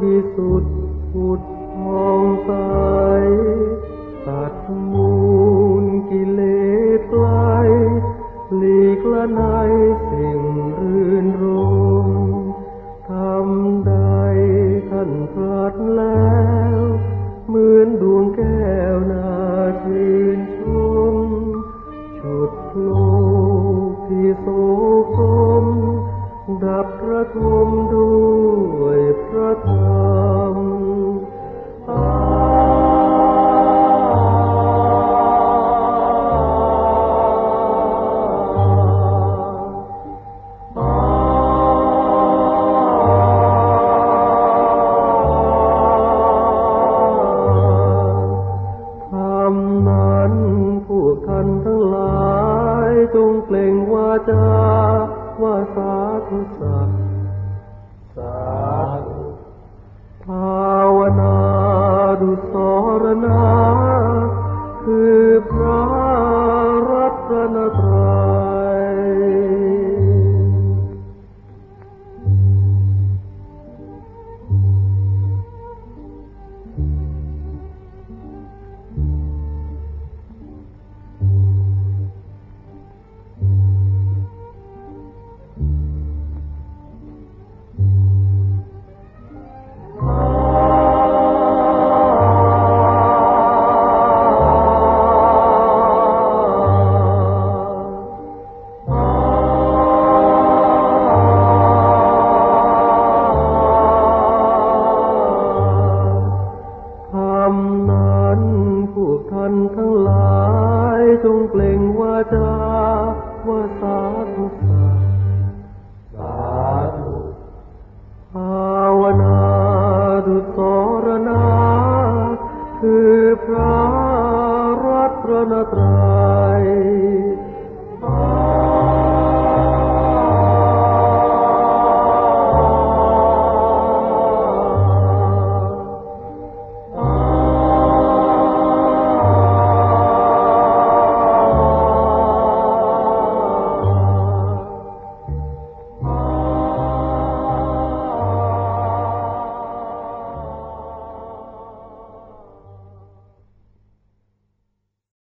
บิสุทธุดมองใสตัดมูลกิเลสไลหลีกละในสิ่งรื่นรมทำใดท่านพลัดแล้ว เหมือนดวงแก้วนาชื่นชมชุดโลกที่โสกมดับระทมด้วยพระทัยาว่าสาธุสัตว์สาธุภาวนาดุสรณาคือพระรัตนตรัย เล่งวาจาว่าสาธุสัตว์สาธุภาวนาดุสรณาคือพระรัตนตรั